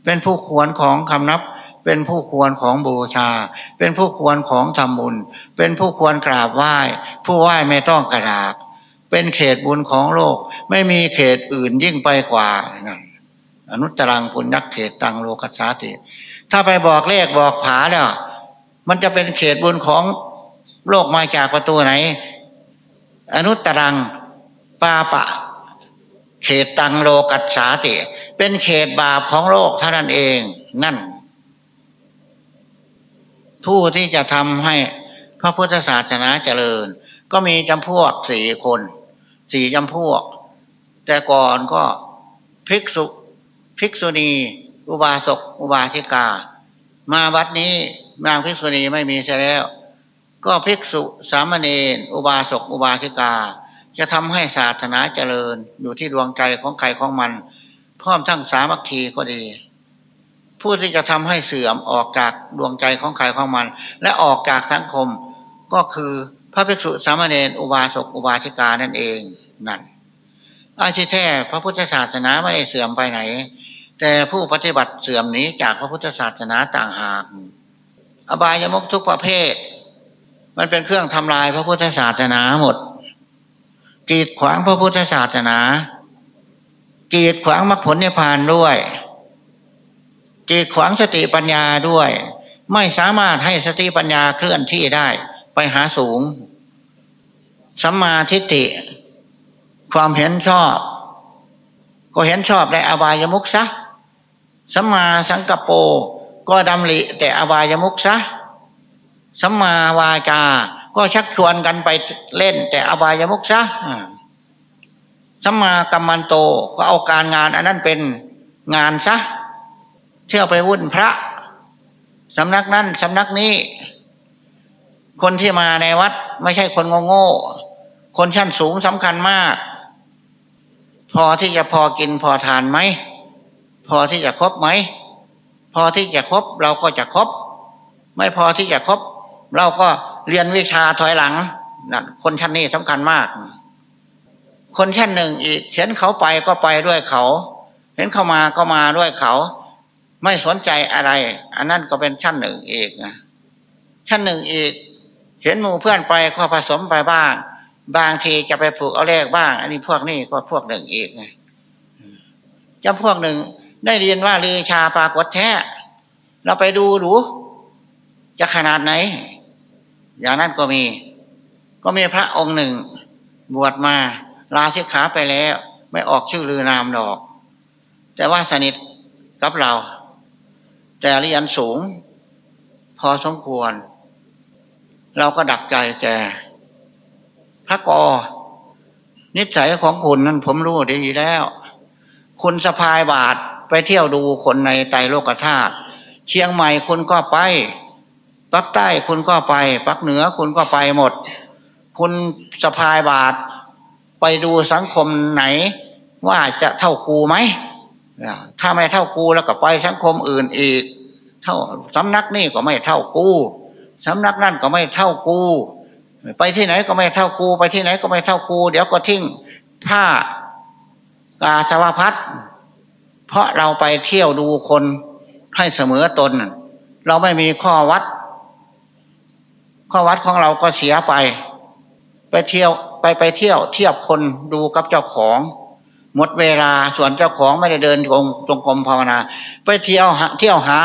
เป็นผู้ควรของคำนับ เป็นผู้ควรของบูชา เป็นผู้ควรของทำบุญ เป็นผู้ควรกราบไหว้ ผู้ไหว้ไม่ต้องกระดาก เป็นเขตบุญของโลก ไม่มีเขตอื่นยิ่งไปกว่า อนุตรังปุญญักเขตตังโลกัสสาติ ถ้าไปบอกเลขบอกผาแล้วมันจะเป็นเขตบุญของโลกมาจากประตูไหน อนุตตรังปาปะ เขตตังโลกัสสาติ เป็นเขตบาปของโลกเท่านั้นเองนั่น ผู้ที่จะทำให้พระพุทธศาสนาเจริญ ก็มีจำพวกสี่คน สี่จำพวก แต่ก่อนก็ภิกษุ ภิกษุณี อุบาสก อุบาสิกา มาวัดนี้นางภิกษุณีไม่มีใช่แล้ว ก็ภิกษุสามเณรอุบาสก อุบาสิกา จะทำให้ศาสนาเจริญอยู่ที่ดวงใจของใครของมัน พร้อมทั้งสามัคคีก็ดี ผู้ที่จะทำให้เสื่อมออกจากดวงใจของใครของมัน และออกจากสังคมก็คือพระภิกษุสามเณรอุบาสก อุบาสิกานั่นเองนั่น อาชีแท้พระพุทธศาสนาไม่ได้เสื่อมไปไหน แต่ผู้ปฏิบัติเสื่อมนี้จากพระพุทธศาสนาต่างหาก อบายมุกทุกประเภท มันเป็นเครื่องทำลายพระพุทธศาสนาหมด กีดขวางพระพุทธศาสนา กีดขวางมรรคผลนิพพานด้วย กีดขวางสติปัญญาด้วย ไม่สามารถให้สติปัญญาเคลื่อนที่ได้ไปหาสูงสัมมาทิฏฐิ ความเห็นชอบ ก็เห็นชอบในอบายมุกซะสัมมาสังกปรก็ดำริแต่อบายมุกซะสัมมาวาจา ก็ชักชวนกันไปเล่น แต่อบายมุกซะสัมมากัมมันโตก็เอาการงาน อันนั้นเป็นงานซะเที่ยวไปวุ่นพระสำนักนั้นสำนักนี้ คนที่มาในวัด ไม่ใช่คนโง่ๆคนชั้นสูงสำคัญมาก พอที่จะพอกินพอทานไหม พอที่จะครบไหม พอที่จะครบเราก็จะครบ ไม่พอที่จะครบ เราก็เรียนวิชาถอยหลังนั่นคนชั้นนี้สำคัญมาก คนชั้นหนึ่งอีกเห็นเขาไปก็ไปด้วยเขา เห็นเขามาก็มาด้วยเขา ไม่สนใจอะไร อันนั้นก็เป็นชั้นหนึ่งอีกนะชั้นหนึ่งอีก เห็นหมู่เพื่อนไปก็ผสมไปบ้าง บางทีจะไปผูกเอาเลขบ้าง อันนี้พวกนี้ก็พวกหนึ่งอีกไงจำพวกหนึ่ง ได้เรียนว่าลีชาปรากฏแท้ เราไปดูดูจะขนาดไหน อย่างนั้นก็มี ก็มีพระองค์หนึ่ง บวชมาลาสิกขาไปแล้ว ไม่ออกชื่อลือนามดอก แต่ว่าสนิทกับเรา แต่เรียนสูง พอสมควร เราก็ดักใจแก พระกอ นิสัยของคุณนั้นผมรู้ดีแล้ว คุณสะพายบาทไปเที่ยวดูคนในไตโลกธาตุเชียงใหม่คุณก็ไปปักใต้คุณก็ไปปักเหนือคุณก็ไปหมด คุณสะพายบาท ไปดูสังคมไหน ว่าจะเท่ากูไหมถ้าไม่เท่ากูแล้วก็ไปสังคมอื่นอีก เท่าสำนักนี่ก็ไม่เท่ากูสำนักนั่นก็ไม่เท่ากู ไปที่ไหนก็ไม่เท่ากู ไปที่ไหนก็ไม่เท่ากู เดี๋ยวก็ทิ้งผ้ากาสวพัดเพราะเราไปเที่ยวดูคนให้เสมอตน เราไม่มีข้อวัด ข้อวัดของเราก็เสียไป ไปเที่ยวไปไปเที่ยวเทียบคนดูกับเจ้าของหมดเวลาส่วนเจ้าของไม่ได้เดินจงจงกรมภาวนา ไปเที่ยวเที่ยวหา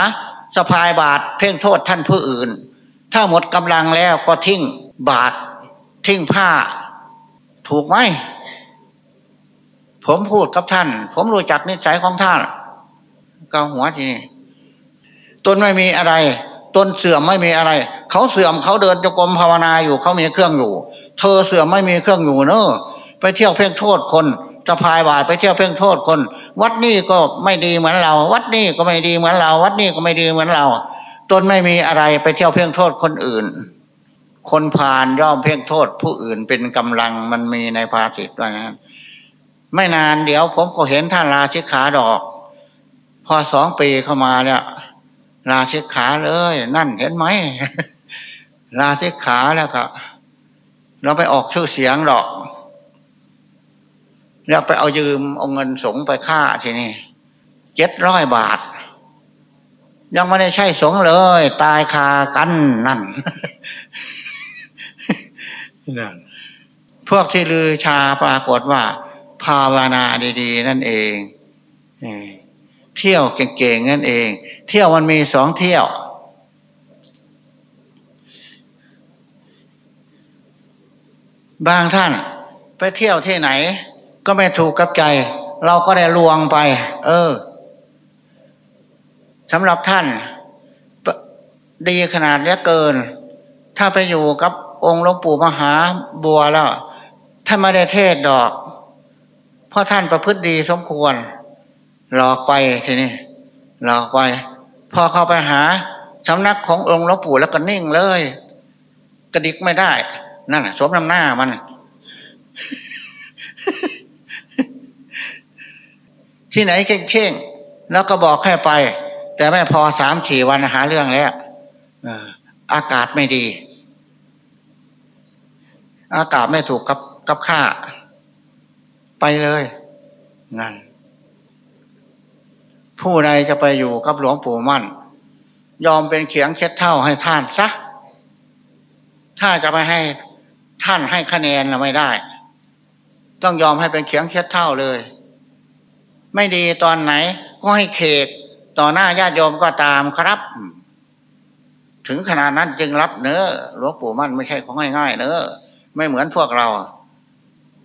สะพายบาทเพ่งโทษท่านผู้อื่น ถ้าหมดกำลังแล้วก็ทิ้งบาททิ้งผ้า ถูกไหม ผมพูดกับท่าน ผมรู้จักนิสัยของท่านเกาหัวทีนี้ตนไม่มีอะไร ตนเสื่อมไม่มีอะไร เขาเสื่อมเขาเดินจงกรมภาวนาอยู่เขามีเครื่องอยู่ เธอเสื่อมไม่มีเครื่องอยู่เนอะไปเที่ยวเพ่งโทษคนจะพายบาทไปเที่ยวเพ่งโทษคน วัดนี้ก็ไม่ดีเหมือนเรา วัดนี้ก็ไม่ดีเหมือนเรา วัดนี้ก็ไม่ดีเหมือนเรา ตนไม่มีอะไรไปเที่ยวเพ่งโทษคนอื่น คนผ่านย่อมเพ่งโทษ ผู้อื่นเป็นกำลังมันมีในภาษิตว่างั้นไม่นานเดี๋ยวผมก็เห็นท่านลาชิกขาดอก พอสองปีเข้ามาเนี่ยลาชิกขาเลย นั่นเห็นไหมลาชิกขาแล้วก็เราไปออกชื่อเสียงหรอก แล้วไปเอายืมเอาเงินสงไปค่าทีนี้เจ็ดร้อยบาท ยังไม่ได้ใช่สงเลย ตายคากันนั่นพวกที่ลือชาปรากฏว่า ภาวนาดีๆ นั่นเองเที่ยวเก่งๆนั่นเอง เที่ยวมันมีสองเที่ยว บางท่าน ไปเที่ยวที่ไหน ก็ไม่ถูกกับใจ เราก็ได้ลวงไป เออ สำหรับท่านดีขนาดเลือเกิน ถ้าไปอยู่กับองค์หลวงปู่มหาบัวแล้วท่านไม่ได้เทศดอก เพราะท่านประพฤติดีสมควร หลอกไปทีนี้หลอกไป พอเข้าไปหาสำนักขององค์หลวงปู่แล้วก็นิ่งเลย กระดิกไม่ได้ นั่นสมน้ำหน้ามันที่ไหนเข่งๆแล้วก็บอกให้ไป แต่ไม่พอสามสี่วันหาเรื่องแล้วอากาศไม่ดี อากาศไม่ถูกกับกับข้าไปเลยนั่นผู้ใดจะไปอยู่กับหลวงปู่มั่น ยอมเป็นเขียงเช็ดเท่าให้ท่านซะถ้าจะไม่ให้ท่านให้คะแนนเราไม่ได้ ต้องยอมให้เป็นเขียงเช็ดเท่าเลย ไม่ดีตอนไหนก็ให้เคก ต่อหน้าญาติโยมก็ตามครับ ถึงขนาดนั้นจึงรับเนื้อหลวงปู่มั่นไม่ใช่ของง่ายๆเนื้อไม่เหมือนพวกเรา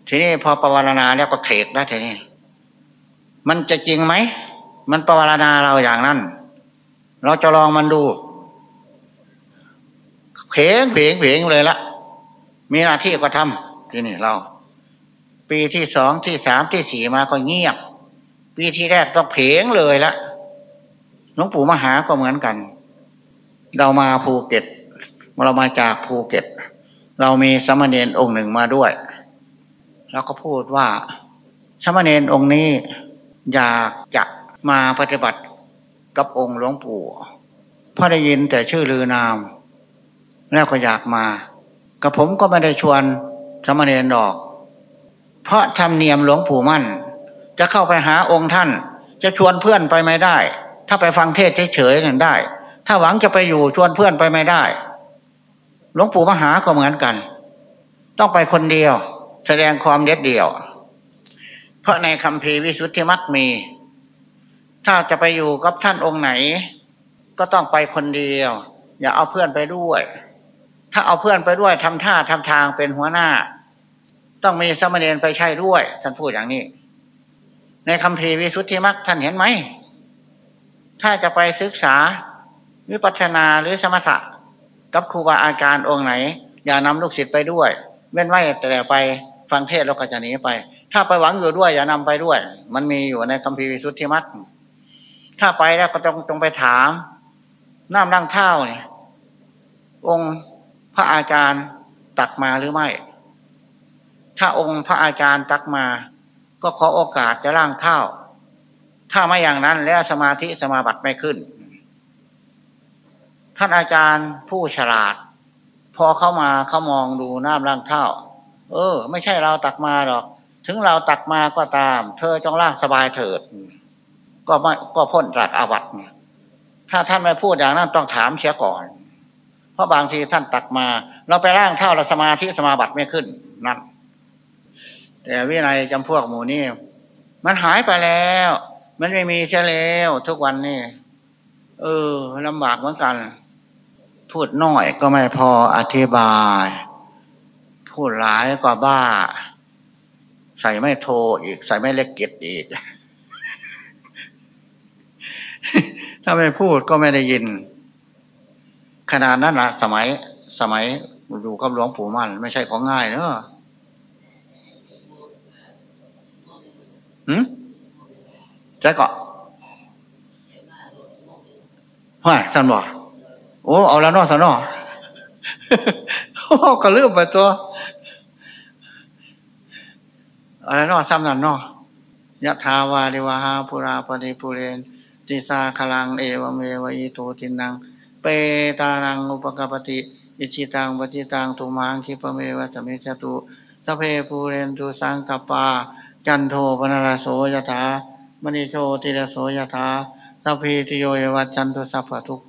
ทีนี้พอปวารณาแล้วก็เขกได้ทีนี้มันจะจริงไหม มันปวารณาเราอย่างนั้น เราจะลองมันดูเพลงเพลงเพลงเลยละมีหน้าที่ก็ทำทีนี่เรา ปีที่สองที่สามที่สี่มาก็เงียบ ปีที่แรกต้องเพลงเลยละ หลวงปู่มหาก็เหมือนกัน เรามาภูเก็ตเรามาจากภูเก็ต เรามีสมณเณรองค์หนึ่งมาด้วย แล้วก็พูดว่าสมณเณรองค์นี้อยากจะมาปฏิบัติกับองค์หลวงปู่พราะได้ยินแต่ชื่อลือนาม แล้วก็อยากมา กับผมก็ไม่ได้ชวนสมณเณรดอก เพราะธรรมเนียมหลวงปู่มั่น จะเข้าไปหาองค์ท่าน จะชวนเพื่อนไปไม่ได้ ถ้าไปฟังเทศเฉยๆนั่นได้ ถ้าหวังจะไปอยู่ชวนเพื่อนไปไม่ได้ หลวงปู่มหาก็เหมือนกัน ต้องไปคนเดียว แสดงความเด็ดเดี่ยว เพราะในคำพีวิสุทธิมัตมี ถ้าจะไปอยู่กับท่านองค์ไหน ก็ต้องไปคนเดียว อย่าเอาเพื่อนไปด้วย ถ้าเอาเพื่อนไปด้วยทำท่าทำทางเป็นหัวหน้า ต้องมีสมณีไปใช่ด้วย ท่านพูดอย่างนี้ ในคำพีวิสุทธิมักท่านเห็นไหม ถ้าจะไปศึกษาวิปัสสนาหรือสมถะกับครูบาอาจารย์องค์ไหน อย่านำลูกศิษย์ไปด้วยเว้นไว้แต่ไปฟังเทศแล้วก็จะหนีไป ถ้าไปหวังอยู่ด้วย อย่านำไปด้วย มันมีอยู่ในคำพีวิสุทธิมักถ้าไปแล้วก็ต้องต้องไปถามน้ำนั่งเท่าเนี่ยองค์พระอาจารย์ตักมาหรือไม่ ถ้าองค์พระอาจารย์ตักมา ก็ขอโอกาสจะร่างข้า ถ้าไม่อย่างนั้นแล้วสมาธิสมาบัติไม่ขึ้น ท่านอาจารย์ผู้ฉลาด พอเข้ามาเขามองดูน้ำร่างเท่าเออ ไม่ใช่เราตักมาหรอก ถึงเราตักมาก็ตาม เธอจงร่างสบายเถิด ก็ไม่ก็พ้นจากอาวัตถ้าท่านไม่พูดอย่างนั้นต้องถามเสียก่อน เพราะบางทีท่านตักมา เราไปร่างเท่าเราสมาธิสมาบัติไม่ขึ้นนั่นแต่วินัยจำพวกหมู่นี่มันหายไปแล้ว มันไม่มีเช่แล้วทุกวันนี่เออลำบากเหมือนกัน พูดน้อยก็ไม่พออธิบาย พูดหลายก็บ้า ใส่ไม่โทอีก ใส่ไม่เล็กเก็ดอีก ถ้าไม่พูดก็ไม่ได้ยิน ขนาดนั้นนะสมัยสมัยอยู่กับหลวงปู่มั่นไม่ใช่ของง่ายเนอะหืม ใจเกาะว่าสันบอกโอ้เอาแล้วนอสันนอก็เลื่อมไปตัวอะไรนอซ้ำนั่นนอยะทาวาเดวาหาปุราปฏิปุเรนติสาครังเอวเมวะ อิโต ทินนัง เปตานังอุปกัปปติ อิจฉิตังปัตถิตังตุมหัง ขิปปเมวะ สมิชฌตุ สัพเพปูเรนตุสังกัปปา จันโทปัณณรโส ยถา มณิโชติรโสยถาสัพพีติโย วิวัชชันตุสัพพทุกโข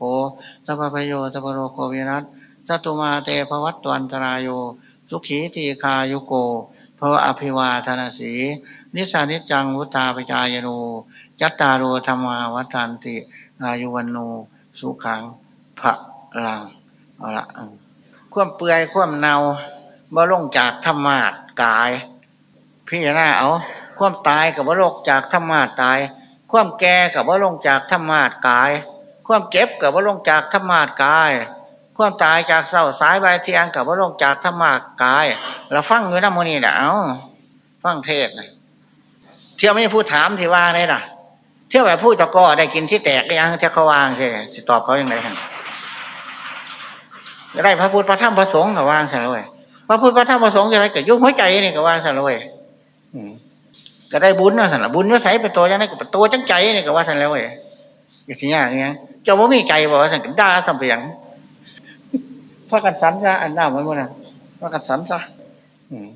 สัพพภโยสัพพโรโควินัสสตุมาเตภวัตวันตราโยสุขี ทีฆายุโกภวะอภิวาทนสี นิสานิจังวุตาปจายโนจัตตารโอธรรมาวัฏานติอายุวันโนสุขังพระลังเอาละควมเปื่อยควมเนาบ่ลงจากธรรมากาย พี่หน้าเอา ความตายกับบ่ลงจากธรรมาตาย ความแก่กับบ่ลงจากธรรมาตกาย ความเก็บกับบ่ลงจากธรรมาตกาย ความตายจากเสาสายใบเทียงกับบ่ลงจากธรรมากายเราฟังอยู่น้ำมันนี่และเอาฟังเทศนะเที่ยวไม่พูดถามที่ว่าเลยนะเที่ยวแบบพูดตะก้อได้กินที่แตกได้ยังเที่ยวเขาวางใช่จะตอบเขาอย่างไรฮะจะได้พระพุทธพระธรรมพระสงฆ์กับว่างสันเลยพระพุทธพระธรรมพระสงฆ์จะได้เกิดยุ่งหัวใจนี่กับว่างสันเลย ก็ได้บุญนะสันละบุญยศใสไปตัวยังไงกับตัวจังใจนี่ก็ว่าสันแล้วเว้ยอย่างนี้อย่างเงี้ยเจ้าว่ามีใจบอกว่าสันกันด่าสัมเปียงพระกันสันซะอันหน้าเหมือนกันนะพระกันสันซะอืม